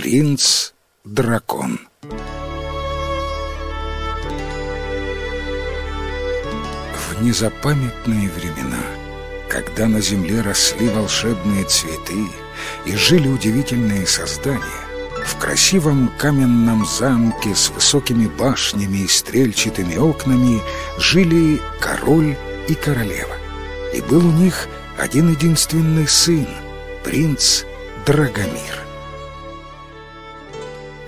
Принц-дракон В незапамятные времена, когда на земле росли волшебные цветы и жили удивительные создания, в красивом каменном замке с высокими башнями и стрельчатыми окнами жили король и королева. И был у них один единственный сын, принц Драгомир.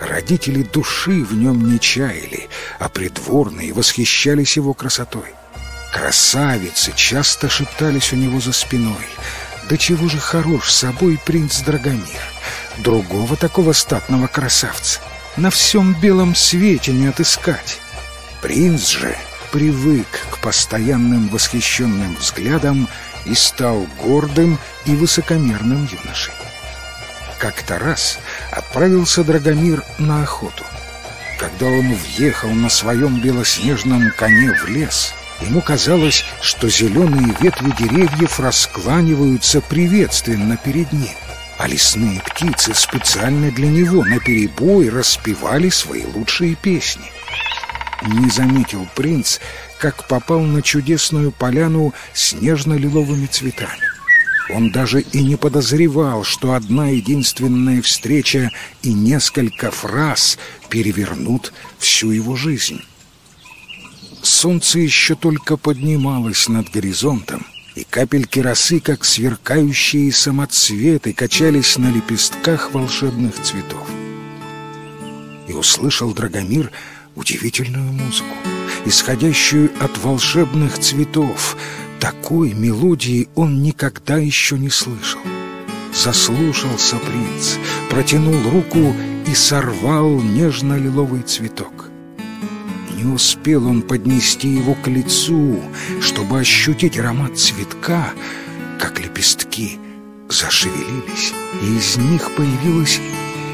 Родители души в нем не чаяли, а придворные восхищались его красотой. Красавицы часто шептались у него за спиной. «Да чего же хорош собой принц Драгомир!» Другого такого статного красавца на всем белом свете не отыскать. Принц же привык к постоянным восхищенным взглядам и стал гордым и высокомерным юношей. Как-то раз отправился Драгомир на охоту. Когда он въехал на своем белоснежном коне в лес, ему казалось, что зеленые ветви деревьев раскланиваются приветственно перед ним а лесные птицы специально для него наперебой распевали свои лучшие песни. Не заметил принц, как попал на чудесную поляну с нежно-лиловыми цветами. Он даже и не подозревал, что одна единственная встреча и несколько фраз перевернут всю его жизнь. Солнце еще только поднималось над горизонтом, и капельки росы, как сверкающие самоцветы, качались на лепестках волшебных цветов. И услышал Драгомир удивительную музыку, исходящую от волшебных цветов. Такой мелодии он никогда еще не слышал. Заслушался принц, протянул руку и сорвал нежно-лиловый цветок. Не успел он поднести его к лицу, чтобы ощутить аромат цветка, как лепестки зашевелились, и из них появилось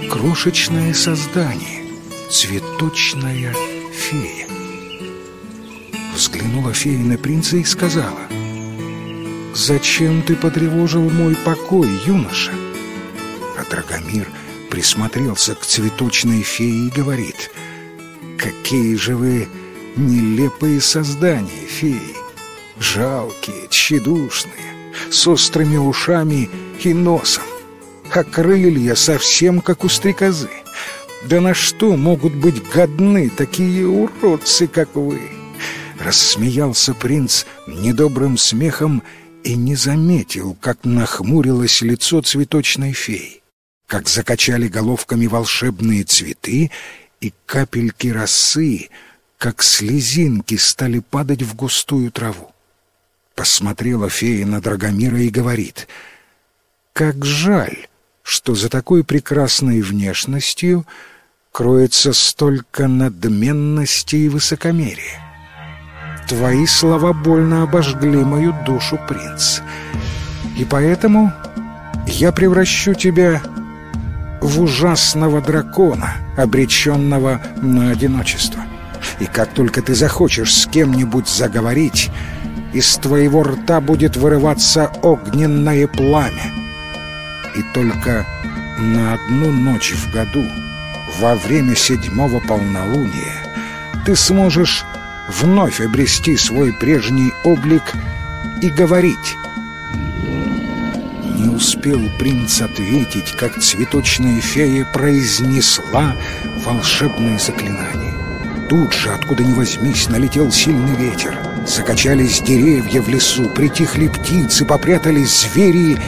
крошечное создание, цветочная фея. Взглянула фея на принца и сказала, «Зачем ты потревожил мой покой, юноша?» А Драгомир присмотрелся к цветочной фее и говорит, Какие же вы нелепые создания, феи! Жалкие, тщедушные, с острыми ушами и носом, а крылья совсем как у стрекозы. Да на что могут быть годны такие уродцы, как вы? Рассмеялся принц недобрым смехом и не заметил, как нахмурилось лицо цветочной феи, как закачали головками волшебные цветы и капельки росы, как слезинки, стали падать в густую траву. Посмотрела фея на Драгомира и говорит, «Как жаль, что за такой прекрасной внешностью кроется столько надменности и высокомерия. Твои слова больно обожгли мою душу, принц, и поэтому я превращу тебя в ужасного дракона, обреченного на одиночество. И как только ты захочешь с кем-нибудь заговорить, из твоего рта будет вырываться огненное пламя. И только на одну ночь в году, во время седьмого полнолуния, ты сможешь вновь обрести свой прежний облик и говорить не успел принц ответить, как цветочная фея произнесла волшебное заклинание. Тут же, откуда ни возьмись, налетел сильный ветер. Закачались деревья в лесу, притихли птицы, попрятались звери,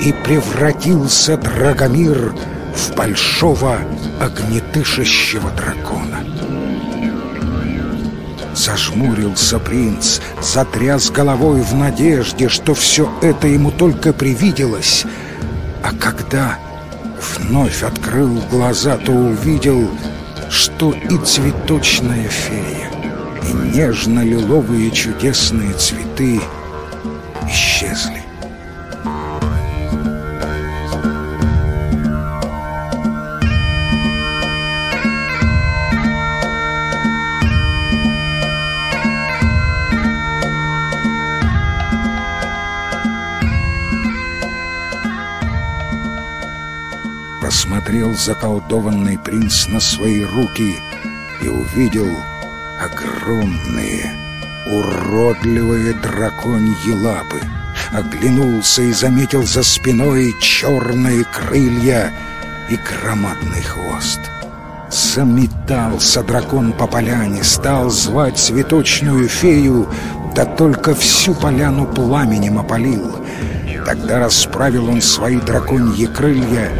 и превратился Драгомир в большого огнетышащего дракона. Зажмурился принц, затряс головой в надежде, что все это ему только привиделось. А когда вновь открыл глаза, то увидел, что и цветочная фея, и нежно-лиловые чудесные цветы исчезли. Заколдованный принц на свои руки и увидел огромные, уродливые драконьи лапы. Оглянулся и заметил за спиной черные крылья и громадный хвост. Заметался дракон по поляне, стал звать цветочную фею, да только всю поляну пламенем опалил. Тогда расправил он свои драконьи крылья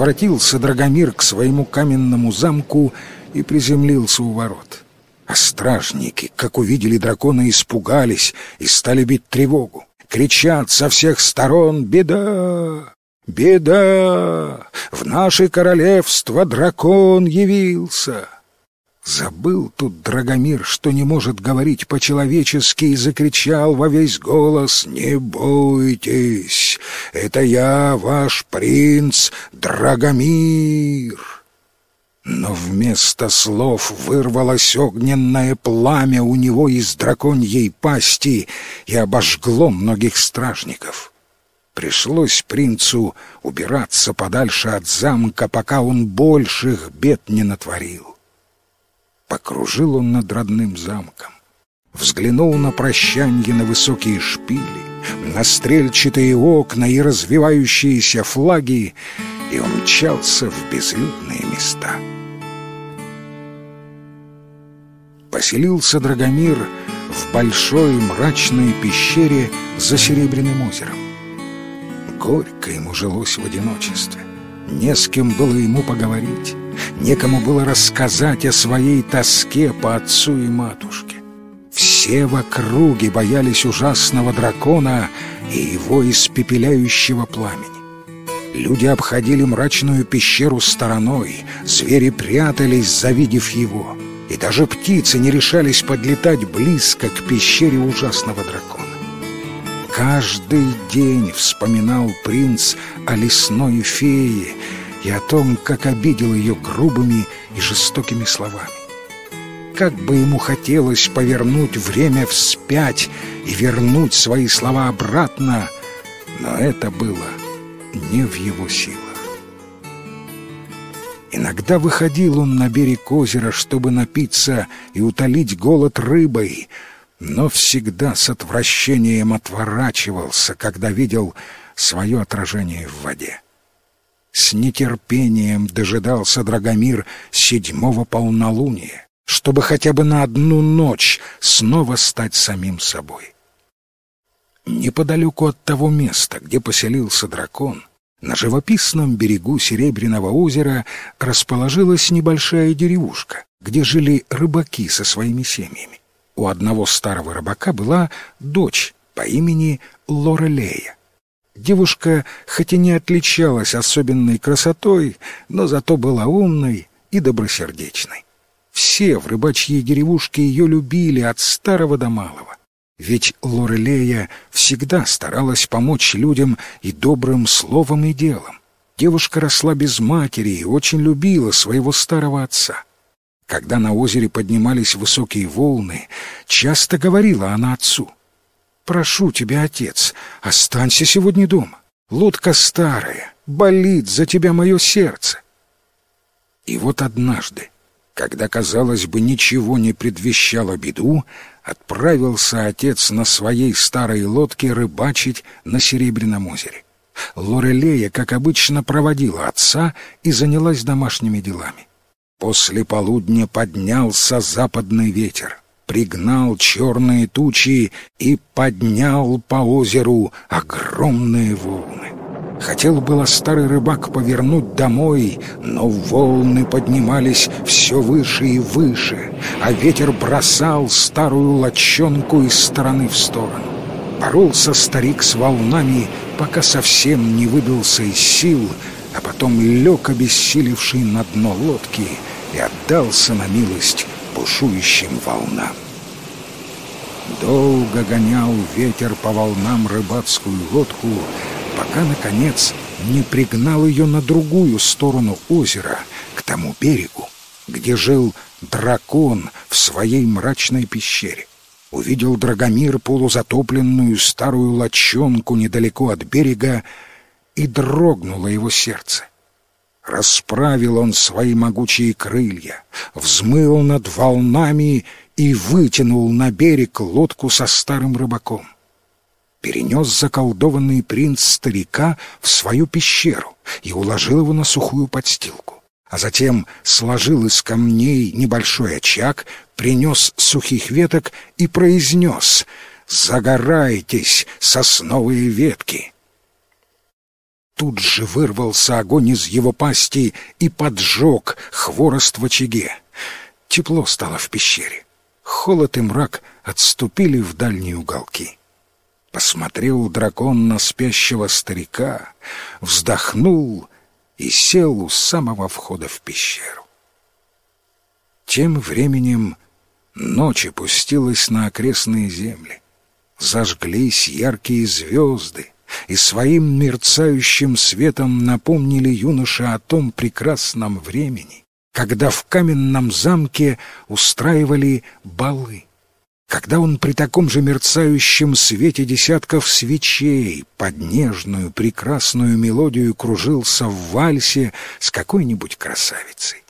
Возвратился Драгомир к своему каменному замку и приземлился у ворот. А стражники, как увидели дракона, испугались и стали бить тревогу. Кричат со всех сторон «Беда! Беда! В наше королевство дракон явился!» Забыл тут Драгомир, что не может говорить по-человечески, и закричал во весь голос «Не бойтесь! Это я, ваш принц Драгомир!» Но вместо слов вырвалось огненное пламя у него из драконьей пасти и обожгло многих стражников. Пришлось принцу убираться подальше от замка, пока он больших бед не натворил. Покружил он над родным замком, взглянул на прощанье на высокие шпили, на стрельчатые окна и развивающиеся флаги, и умчался в безлюдные места. Поселился Драгомир в большой мрачной пещере за Серебряным озером. Горько ему жилось в одиночестве. Не с кем было ему поговорить. Некому было рассказать о своей тоске по отцу и матушке. Все в округе боялись ужасного дракона и его испепеляющего пламени. Люди обходили мрачную пещеру стороной, звери прятались, завидев его, и даже птицы не решались подлетать близко к пещере ужасного дракона. Каждый день вспоминал принц о лесной фее, и о том, как обидел ее грубыми и жестокими словами. Как бы ему хотелось повернуть время вспять и вернуть свои слова обратно, но это было не в его силах. Иногда выходил он на берег озера, чтобы напиться и утолить голод рыбой, но всегда с отвращением отворачивался, когда видел свое отражение в воде. С нетерпением дожидался Драгомир седьмого полнолуния, чтобы хотя бы на одну ночь снова стать самим собой. Неподалеку от того места, где поселился дракон, на живописном берегу Серебряного озера расположилась небольшая деревушка, где жили рыбаки со своими семьями. У одного старого рыбака была дочь по имени Лорелея. Девушка хоть и не отличалась особенной красотой, но зато была умной и добросердечной. Все в рыбачьей деревушке ее любили от старого до малого. Ведь Лорелея всегда старалась помочь людям и добрым словом и делом. Девушка росла без матери и очень любила своего старого отца. Когда на озере поднимались высокие волны, часто говорила она отцу — Прошу тебя, отец, останься сегодня дома. Лодка старая, болит за тебя мое сердце. И вот однажды, когда, казалось бы, ничего не предвещало беду, отправился отец на своей старой лодке рыбачить на Серебряном озере. Лорелея, как обычно, проводила отца и занялась домашними делами. После полудня поднялся западный ветер пригнал черные тучи и поднял по озеру огромные волны. Хотел было старый рыбак повернуть домой, но волны поднимались все выше и выше, а ветер бросал старую лочонку из стороны в сторону. Боролся старик с волнами, пока совсем не выбился из сил, а потом лег обессилевший на дно лодки и отдался на милость бушующим волнам. Долго гонял ветер по волнам рыбацкую лодку, пока, наконец, не пригнал ее на другую сторону озера, к тому берегу, где жил дракон в своей мрачной пещере. Увидел Драгомир полузатопленную старую лочонку недалеко от берега, и дрогнуло его сердце. Расправил он свои могучие крылья, взмыл над волнами и вытянул на берег лодку со старым рыбаком. Перенес заколдованный принц старика в свою пещеру и уложил его на сухую подстилку а затем сложил из камней небольшой очаг, принес сухих веток и произнес «Загорайтесь, сосновые ветки!» Тут же вырвался огонь из его пасти и поджег хворост в очаге. Тепло стало в пещере. Холод и мрак отступили в дальние уголки. Посмотрел дракон на спящего старика, вздохнул и сел у самого входа в пещеру. Тем временем ночь опустилась на окрестные земли. Зажглись яркие звезды, и своим мерцающим светом напомнили юноше о том прекрасном времени, когда в каменном замке устраивали балы когда он при таком же мерцающем свете десятков свечей под нежную прекрасную мелодию кружился в вальсе с какой-нибудь красавицей.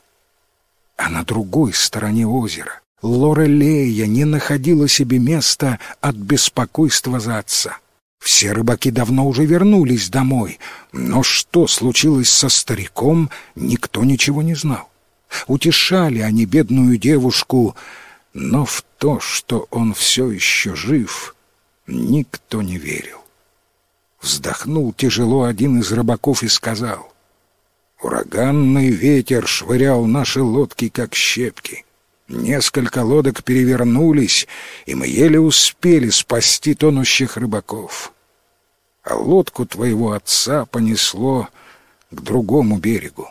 А на другой стороне озера Лорелея не находила себе места от беспокойства за отца. Все рыбаки давно уже вернулись домой, но что случилось со стариком, никто ничего не знал. Утешали они бедную девушку — но в то, что он все еще жив, никто не верил. Вздохнул тяжело один из рыбаков и сказал, «Ураганный ветер швырял наши лодки, как щепки. Несколько лодок перевернулись, и мы еле успели спасти тонущих рыбаков. А лодку твоего отца понесло к другому берегу,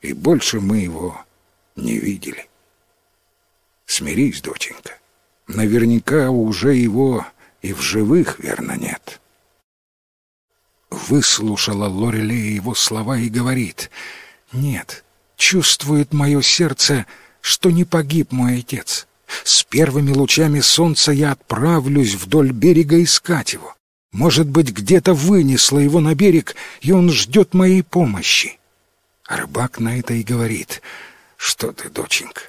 и больше мы его не видели». Смирись, доченька. Наверняка уже его и в живых, верно, нет. Выслушала Лорелея его слова и говорит, «Нет, чувствует мое сердце, что не погиб мой отец. С первыми лучами солнца я отправлюсь вдоль берега искать его. Может быть, где-то вынесло его на берег, и он ждет моей помощи». А рыбак на это и говорит, «Что ты, доченька,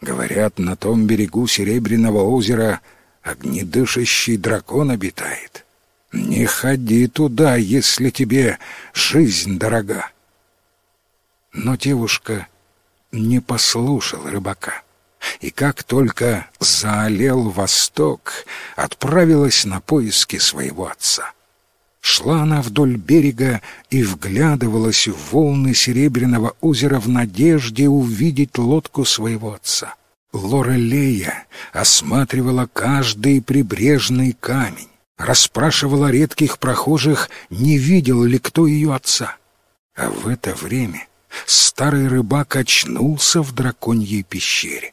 Говорят, на том берегу Серебряного озера огнедышащий дракон обитает. Не ходи туда, если тебе жизнь дорога. Но девушка не послушала рыбака, и как только заолел восток, отправилась на поиски своего отца. Шла она вдоль берега и вглядывалась в волны Серебряного озера в надежде увидеть лодку своего отца. Лорелея осматривала каждый прибрежный камень, расспрашивала редких прохожих, не видел ли кто ее отца. А в это время старый рыбак очнулся в драконьей пещере.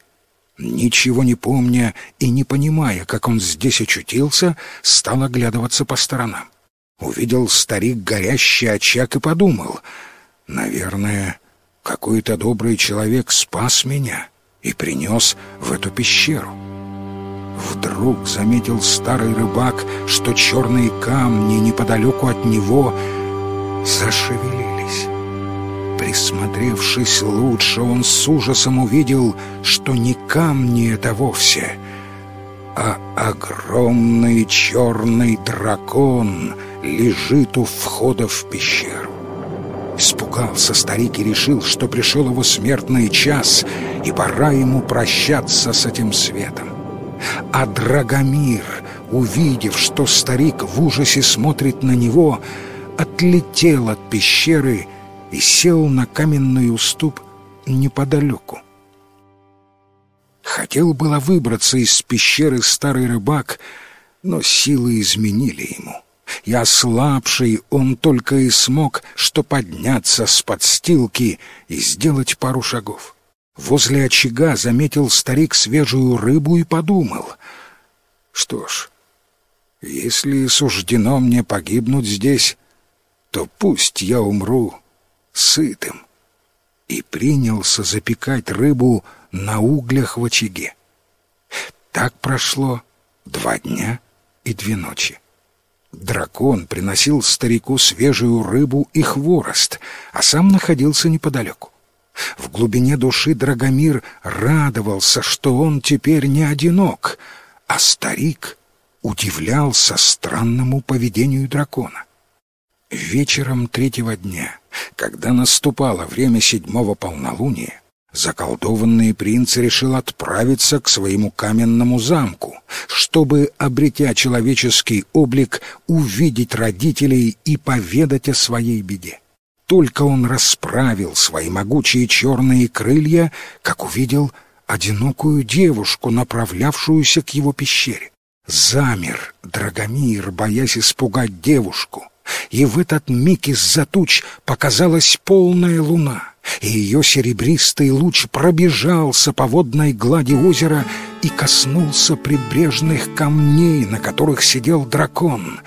Ничего не помня и не понимая, как он здесь очутился, стал оглядываться по сторонам увидел старик горящий очаг и подумал, наверное, какой-то добрый человек спас меня и принес в эту пещеру. Вдруг заметил старый рыбак, что черные камни неподалеку от него зашевелились. Присмотревшись лучше, он с ужасом увидел, что не камни это вовсе, а огромный черный дракон — лежит у входа в пещеру. Испугался старик и решил, что пришел его смертный час, и пора ему прощаться с этим светом. А Драгомир, увидев, что старик в ужасе смотрит на него, отлетел от пещеры и сел на каменный уступ неподалеку. Хотел было выбраться из пещеры старый рыбак, но силы изменили ему и ослабший он только и смог, что подняться с подстилки и сделать пару шагов. Возле очага заметил старик свежую рыбу и подумал. Что ж, если суждено мне погибнуть здесь, то пусть я умру сытым. И принялся запекать рыбу на углях в очаге. Так прошло два дня и две ночи. Дракон приносил старику свежую рыбу и хворост, а сам находился неподалеку. В глубине души Драгомир радовался, что он теперь не одинок, а старик удивлялся странному поведению дракона. Вечером третьего дня, когда наступало время седьмого полнолуния, заколдованный принц решил отправиться к своему каменному замку, чтобы, обретя человеческий облик, увидеть родителей и поведать о своей беде. Только он расправил свои могучие черные крылья, как увидел одинокую девушку, направлявшуюся к его пещере. Замер Драгомир, боясь испугать девушку, и в этот миг из-за туч показалась полная луна — и ее серебристый луч пробежался по водной глади озера и коснулся прибрежных камней, на которых сидел дракон.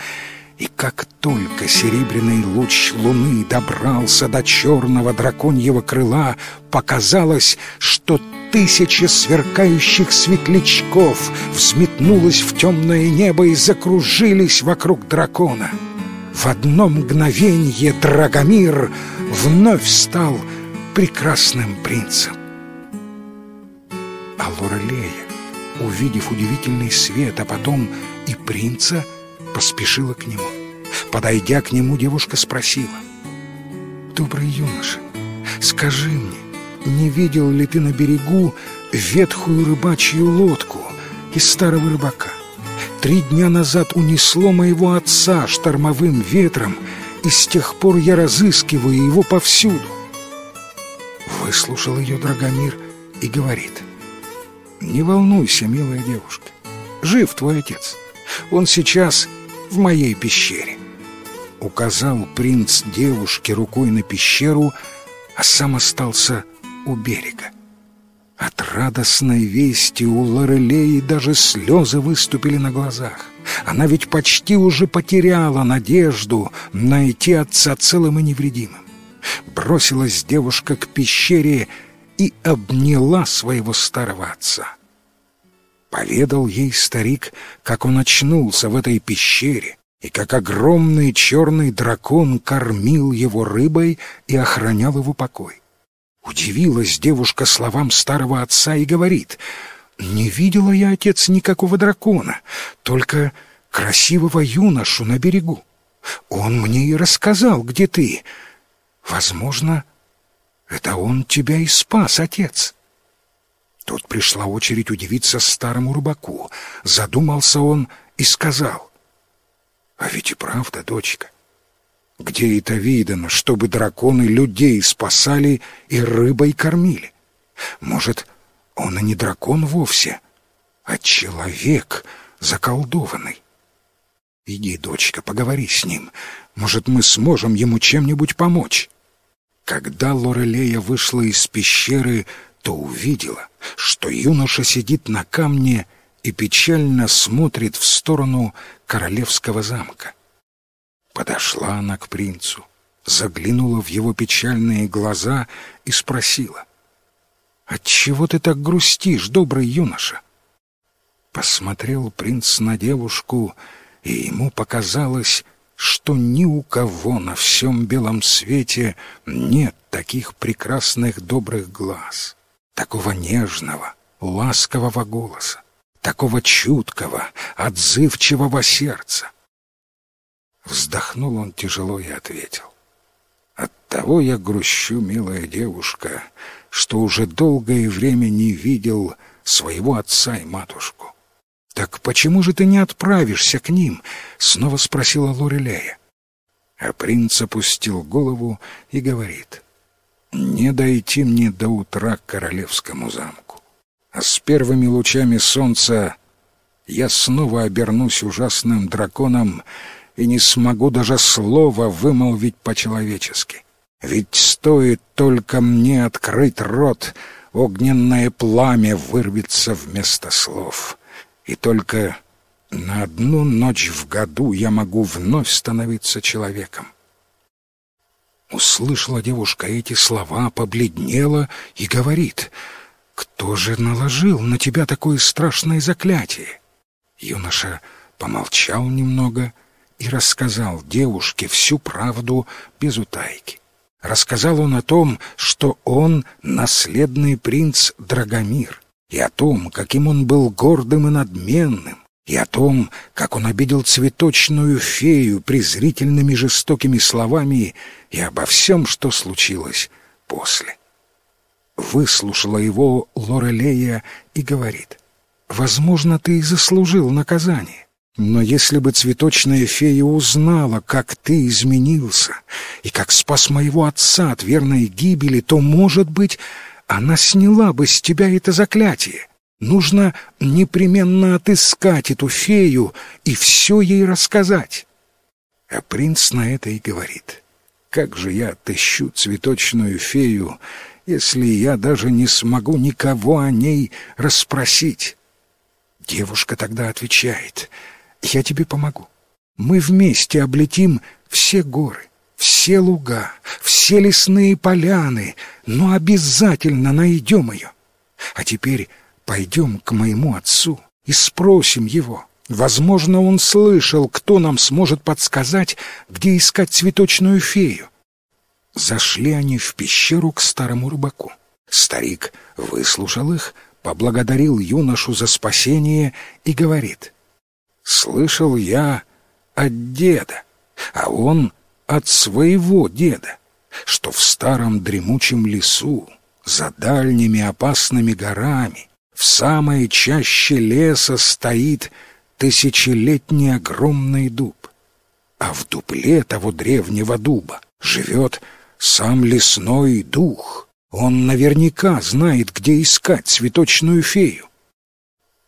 И как только серебряный луч луны добрался до черного драконьего крыла, показалось, что тысяча сверкающих светлячков взметнулось в темное небо и закружились вокруг дракона. В одно мгновенье Драгомир вновь стал прекрасным принцем. А Лорелея, увидев удивительный свет, а потом и принца, поспешила к нему. Подойдя к нему, девушка спросила. «Добрый юноша, скажи мне, не видел ли ты на берегу ветхую рыбачью лодку из старого рыбака? Три дня назад унесло моего отца штормовым ветром, и с тех пор я разыскиваю его повсюду. Выслушал ее Драгомир и говорит. «Не волнуйся, милая девушка. Жив твой отец. Он сейчас в моей пещере». Указал принц девушке рукой на пещеру, а сам остался у берега. От радостной вести у Лорелеи даже слезы выступили на глазах. Она ведь почти уже потеряла надежду найти отца целым и невредимым бросилась девушка к пещере и обняла своего старого отца. Поведал ей старик, как он очнулся в этой пещере, и как огромный черный дракон кормил его рыбой и охранял его покой. Удивилась девушка словам старого отца и говорит, «Не видела я, отец, никакого дракона, только красивого юношу на берегу. Он мне и рассказал, где ты, Возможно, это он тебя и спас, отец. Тут пришла очередь удивиться старому рыбаку. Задумался он и сказал. А ведь и правда, дочка. Где это видано, чтобы драконы людей спасали и рыбой кормили? Может, он и не дракон вовсе, а человек заколдованный. Иди, дочка, поговори с ним. Может, мы сможем ему чем-нибудь помочь. Когда Лорелея вышла из пещеры, то увидела, что юноша сидит на камне и печально смотрит в сторону королевского замка. Подошла она к принцу, заглянула в его печальные глаза и спросила, «Отчего ты так грустишь, добрый юноша?» Посмотрел принц на девушку, и ему показалось, что ни у кого на всем белом свете нет таких прекрасных добрых глаз, такого нежного, ласкового голоса, такого чуткого, отзывчивого сердца. Вздохнул он тяжело и ответил. «Оттого я грущу, милая девушка, что уже долгое время не видел своего отца и матушку. «Так почему же ты не отправишься к ним?» — снова спросила Лорелея. А принц опустил голову и говорит, «Не дойти мне до утра к королевскому замку. А с первыми лучами солнца я снова обернусь ужасным драконом и не смогу даже слова вымолвить по-человечески. Ведь стоит только мне открыть рот, огненное пламя вырвется вместо слов» и только на одну ночь в году я могу вновь становиться человеком. Услышала девушка эти слова, побледнела и говорит, «Кто же наложил на тебя такое страшное заклятие?» Юноша помолчал немного и рассказал девушке всю правду без утайки. Рассказал он о том, что он наследный принц Драгомир, и о том, каким он был гордым и надменным, и о том, как он обидел цветочную фею презрительными жестокими словами, и обо всем, что случилось после. Выслушала его Лорелея и говорит, «Возможно, ты и заслужил наказание. Но если бы цветочная фея узнала, как ты изменился и как спас моего отца от верной гибели, то, может быть, она сняла бы с тебя это заклятие. Нужно непременно отыскать эту фею и все ей рассказать. А принц на это и говорит. Как же я отыщу цветочную фею, если я даже не смогу никого о ней расспросить? Девушка тогда отвечает — я тебе помогу. Мы вместе облетим все горы, все луга, все лесные поляны, но обязательно найдем ее. А теперь пойдем к моему отцу и спросим его. Возможно, он слышал, кто нам сможет подсказать, где искать цветочную фею. Зашли они в пещеру к старому рыбаку. Старик выслушал их, поблагодарил юношу за спасение и говорит — слышал я от деда, а он от своего деда, что в старом дремучем лесу, за дальними опасными горами, в самой чаще леса стоит тысячелетний огромный дуб, а в дупле того древнего дуба живет сам лесной дух. Он наверняка знает, где искать цветочную фею.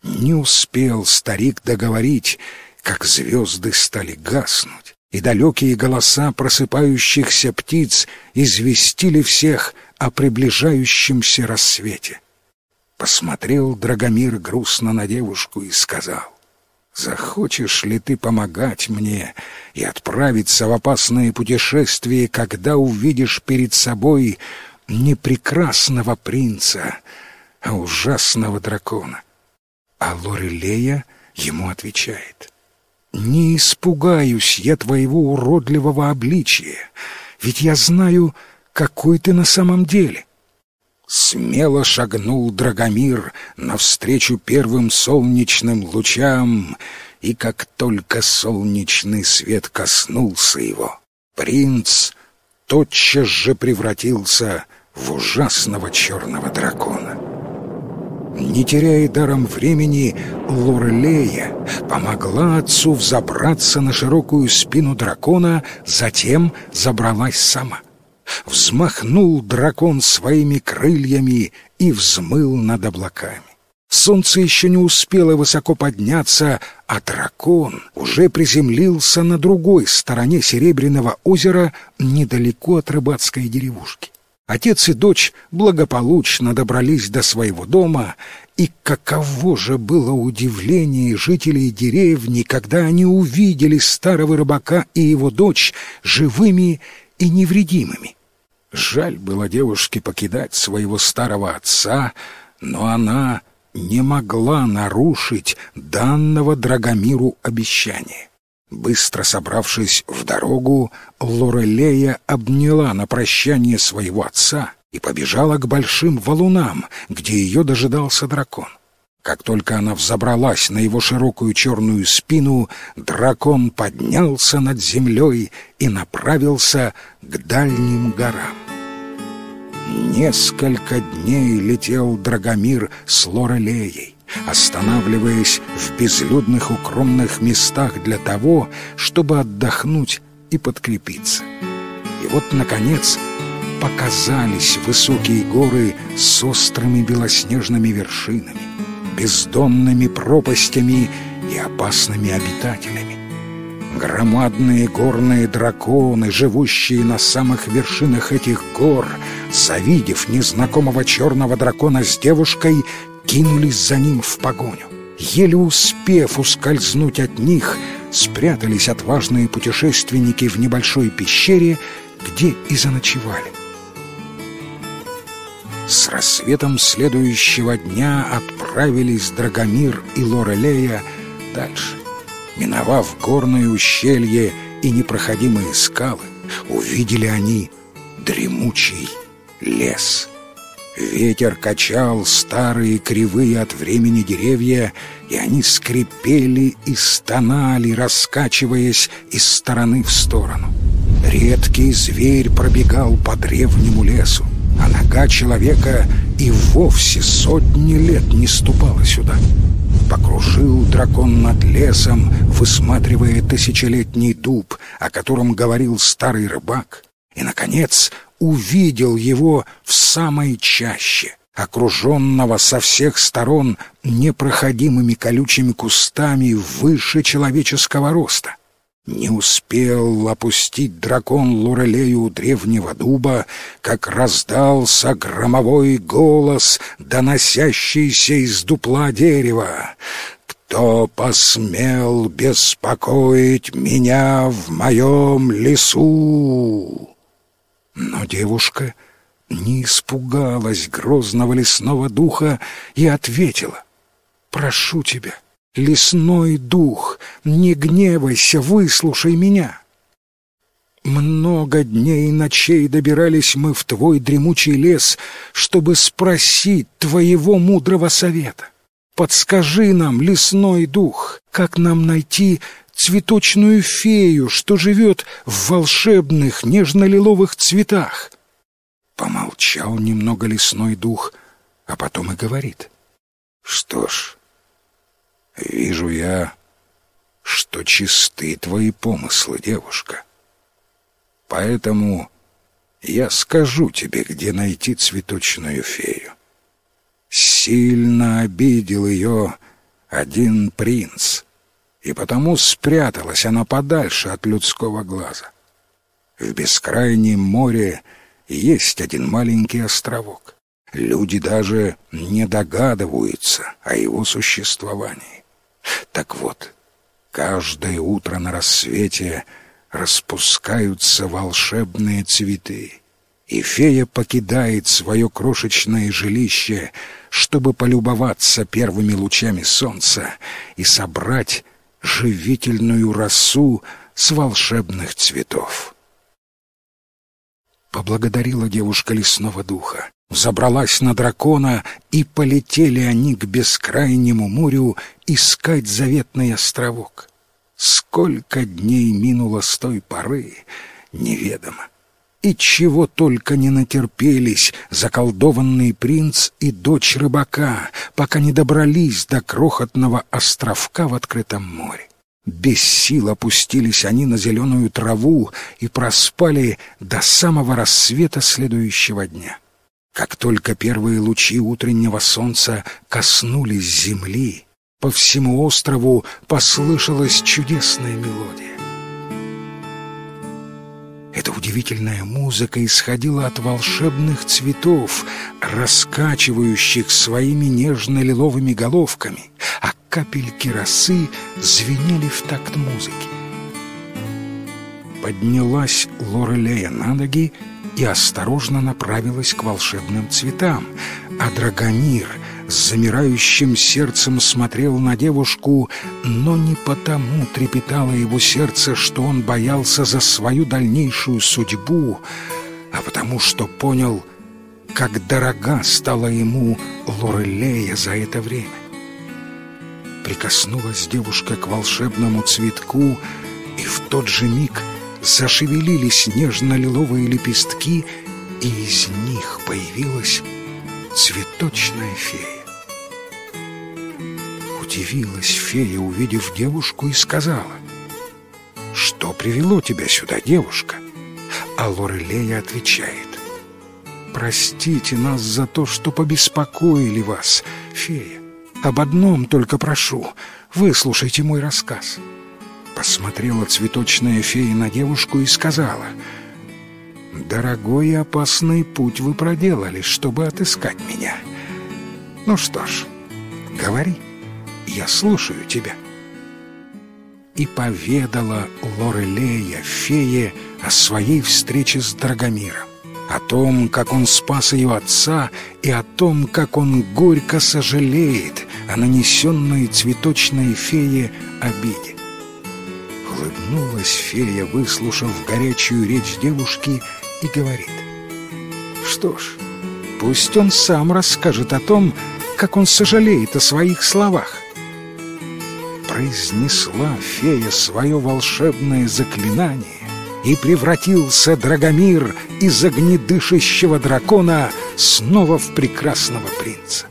Не успел старик договорить, как звезды стали гаснуть, и далекие голоса просыпающихся птиц известили всех о приближающемся рассвете. Посмотрел Драгомир грустно на девушку и сказал, «Захочешь ли ты помогать мне и отправиться в опасное путешествие, когда увидишь перед собой не прекрасного принца, а ужасного дракона?» А Лорелея ему отвечает. «Не испугаюсь я твоего уродливого обличия, ведь я знаю, какой ты на самом деле». Смело шагнул Драгомир навстречу первым солнечным лучам, и как только солнечный свет коснулся его, принц тотчас же превратился в ужасного черного дракона. Не теряя даром времени, Лорелея помогла отцу взобраться на широкую спину дракона, затем забралась сама. Взмахнул дракон своими крыльями и взмыл над облаками. Солнце еще не успело высоко подняться, а дракон уже приземлился на другой стороне Серебряного озера недалеко от рыбацкой деревушки. Отец и дочь благополучно добрались до своего дома, и каково же было удивление жителей деревни, когда они увидели старого рыбака и его дочь живыми и невредимыми. Жаль было девушке покидать своего старого отца, но она не могла нарушить данного Драгомиру обещания. Быстро собравшись в дорогу, Лорелея обняла на прощание своего отца и побежала к большим валунам, где ее дожидался дракон. Как только она взобралась на его широкую черную спину, дракон поднялся над землей и направился к дальним горам. Несколько дней летел Драгомир с Лорелеей останавливаясь в безлюдных укромных местах для того, чтобы отдохнуть и подкрепиться. И вот, наконец, показались высокие горы с острыми белоснежными вершинами, бездонными пропастями и опасными обитателями. Громадные горные драконы, живущие на самых вершинах этих гор, завидев незнакомого черного дракона с девушкой, кинулись за ним в погоню. Еле успев ускользнуть от них, спрятались отважные путешественники в небольшой пещере где и заночевали. С рассветом следующего дня отправились Драгомир и Лорелея дальше. Миновав горное ущелье и непроходимые скалы, увидели они дремучий лес. Ветер качал старые кривые от времени деревья, и они скрипели и стонали, раскачиваясь из стороны в сторону. Редкий зверь пробегал по древнему лесу, а нога человека и вовсе сотни лет не ступала сюда. Покружил дракон над лесом, высматривая тысячелетний дуб, о котором говорил старый рыбак, и, наконец, увидел его в самой чаще, окруженного со всех сторон непроходимыми колючими кустами выше человеческого роста. Не успел опустить дракон Лурелею у древнего дуба, как раздался громовой голос, доносящийся из дупла дерева. «Кто посмел беспокоить меня в моем лесу?» Но девушка не испугалась грозного лесного духа и ответила, «Прошу тебя, лесной дух, не гневайся, выслушай меня». Много дней и ночей добирались мы в твой дремучий лес, чтобы спросить твоего мудрого совета. Подскажи нам, лесной дух, как нам найти цветочную фею, что живет в волшебных нежно-лиловых цветах. Помолчал немного лесной дух, а потом и говорит. Что ж, вижу я, что чисты твои помыслы, девушка. Поэтому я скажу тебе, где найти цветочную фею. Сильно обидел ее один принц — и потому спряталась она подальше от людского глаза. В бескрайнем море есть один маленький островок. Люди даже не догадываются о его существовании. Так вот, каждое утро на рассвете распускаются волшебные цветы, и фея покидает свое крошечное жилище, чтобы полюбоваться первыми лучами солнца и собрать живительную росу с волшебных цветов. Поблагодарила девушка лесного духа, забралась на дракона, и полетели они к бескрайнему морю искать заветный островок. Сколько дней минуло с той поры, неведомо и чего только не натерпелись заколдованный принц и дочь рыбака, пока не добрались до крохотного островка в открытом море. Без сил опустились они на зеленую траву и проспали до самого рассвета следующего дня. Как только первые лучи утреннего солнца коснулись земли, по всему острову послышалась чудесная мелодия. Эта удивительная музыка исходила от волшебных цветов, раскачивающих своими нежно-лиловыми головками, а капельки росы звенели в такт музыки. Поднялась Лорелея на ноги и осторожно направилась к волшебным цветам, а Драгомир — с замирающим сердцем смотрел на девушку, но не потому трепетало его сердце, что он боялся за свою дальнейшую судьбу, а потому что понял, как дорога стала ему Лорелея за это время. Прикоснулась девушка к волшебному цветку, и в тот же миг зашевелились нежно-лиловые лепестки, и из них появилась цветочная фея. Удивилась фея, увидев девушку, и сказала, «Что привело тебя сюда, девушка?» А Лорелея отвечает, «Простите нас за то, что побеспокоили вас, фея. Об одном только прошу, выслушайте мой рассказ». Посмотрела цветочная фея на девушку и сказала, «Дорогой и опасный путь вы проделали, чтобы отыскать меня. Ну что ж, говори» я слушаю тебя». и поведала Лорелея, фее, о своей встрече с Драгомиром, о том, как он спас ее отца, и о том, как он горько сожалеет о нанесенной цветочной фее обиде. Улыбнулась фея, выслушав горячую речь девушки, и говорит, «Что ж, пусть он сам расскажет о том, как он сожалеет о своих словах произнесла фея свое волшебное заклинание, и превратился Драгомир из огнедышащего дракона снова в прекрасного принца.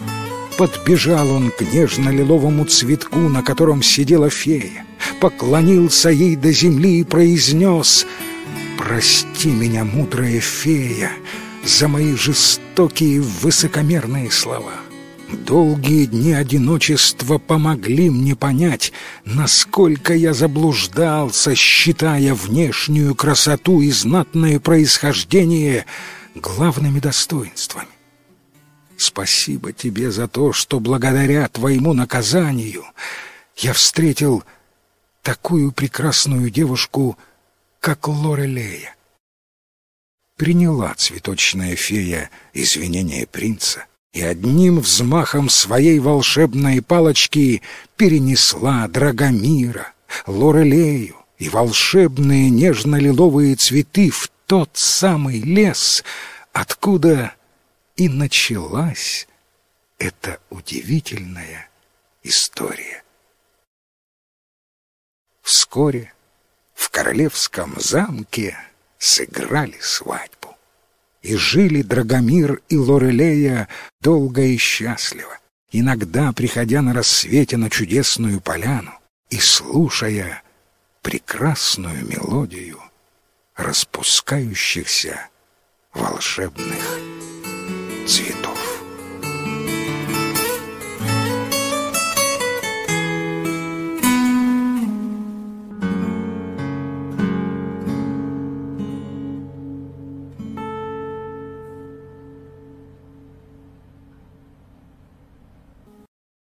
Подбежал он к нежно-лиловому цветку, на котором сидела фея, поклонился ей до земли и произнес «Прости меня, мудрая фея, за мои жестокие высокомерные слова». Долгие дни одиночества помогли мне понять, насколько я заблуждался, считая внешнюю красоту и знатное происхождение главными достоинствами. Спасибо тебе за то, что благодаря твоему наказанию я встретил такую прекрасную девушку, как Лорелея. Приняла цветочная фея извинения принца — и одним взмахом своей волшебной палочки перенесла Драгомира, Лорелею и волшебные нежно-лиловые цветы в тот самый лес, откуда и началась эта удивительная история. Вскоре в королевском замке сыграли свадьбу и жили Драгомир и Лорелея долго и счастливо, иногда приходя на рассвете на чудесную поляну и слушая прекрасную мелодию распускающихся волшебных цветов.